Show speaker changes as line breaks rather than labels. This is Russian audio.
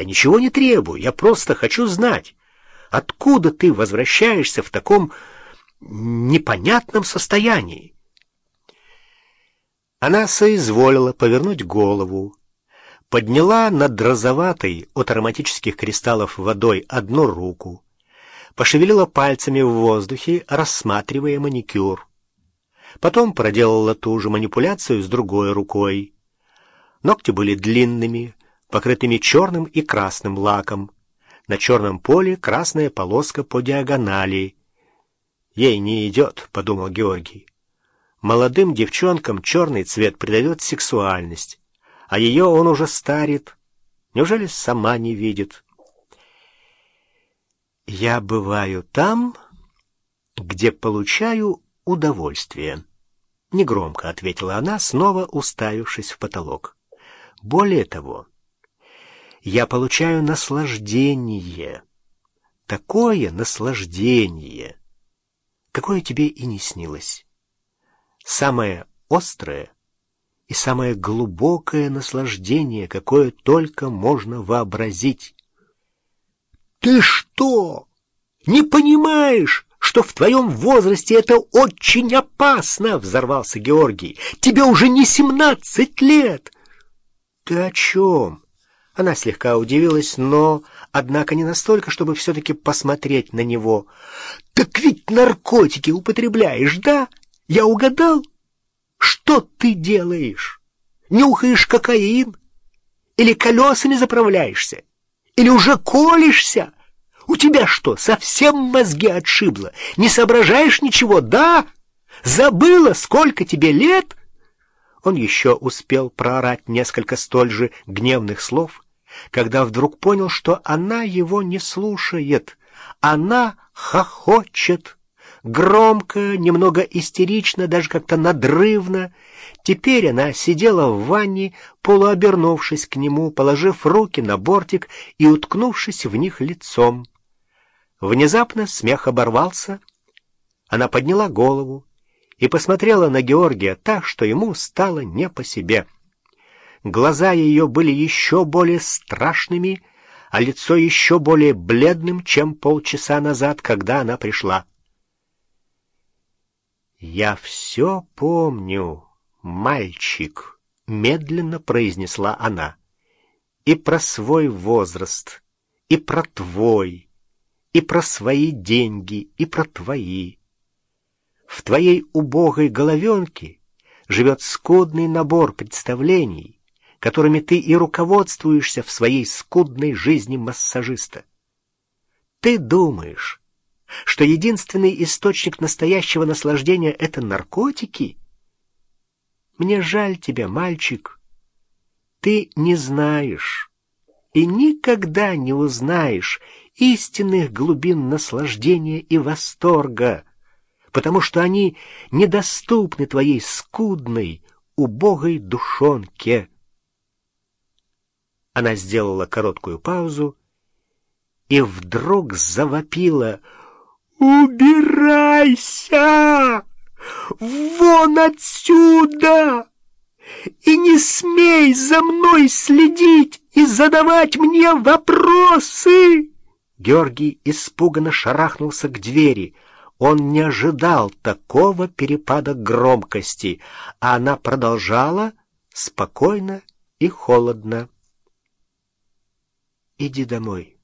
Я ничего не требую, я просто хочу знать, откуда ты возвращаешься в таком непонятном состоянии. Она соизволила повернуть голову, подняла над розоватой от ароматических кристаллов водой одну руку, пошевелила пальцами в воздухе, рассматривая маникюр. Потом проделала ту же манипуляцию с другой рукой. Ногти были длинными, покрытыми черным и красным лаком. На черном поле красная полоска по диагонали. «Ей не идет», — подумал Георгий. «Молодым девчонкам черный цвет придает сексуальность, а ее он уже старит. Неужели сама не видит?» «Я бываю там, где получаю удовольствие», — негромко ответила она, снова уставившись в потолок. «Более того...» я получаю наслаждение. Такое наслаждение, какое тебе и не снилось. Самое острое и самое глубокое наслаждение, какое только можно вообразить. «Ты что, не понимаешь?» что в твоем возрасте это очень опасно, — взорвался Георгий. — Тебе уже не семнадцать лет. — Ты о чем? Она слегка удивилась, но, однако, не настолько, чтобы все-таки посмотреть на него. «Так ведь наркотики употребляешь, да? Я угадал? Что ты делаешь? Нюхаешь кокаин? Или колесами заправляешься? Или уже колешься? У тебя что, совсем мозги отшибло? Не соображаешь ничего, да? Забыла, сколько тебе лет?» Он еще успел проорать несколько столь же гневных слов, когда вдруг понял, что она его не слушает. Она хохочет. Громко, немного истерично, даже как-то надрывно. Теперь она сидела в ванне, полуобернувшись к нему, положив руки на бортик и уткнувшись в них лицом. Внезапно смех оборвался. Она подняла голову и посмотрела на Георгия так, что ему стало не по себе — Глаза ее были еще более страшными, а лицо еще более бледным, чем полчаса назад, когда она пришла. «Я все помню, мальчик», — медленно произнесла она, — «и про свой возраст, и про твой, и про свои деньги, и про твои. В твоей убогой головенке живет скудный набор представлений» которыми ты и руководствуешься в своей скудной жизни массажиста. Ты думаешь, что единственный источник настоящего наслаждения — это наркотики? Мне жаль тебя, мальчик. Ты не знаешь и никогда не узнаешь истинных глубин наслаждения и восторга, потому что они недоступны твоей скудной, убогой душонке. Она сделала короткую паузу и вдруг завопила «Убирайся! Вон отсюда! И не смей за мной следить и задавать мне вопросы!» Георгий испуганно шарахнулся к двери. Он не ожидал такого перепада громкости, а она продолжала спокойно и холодно. Иди домой.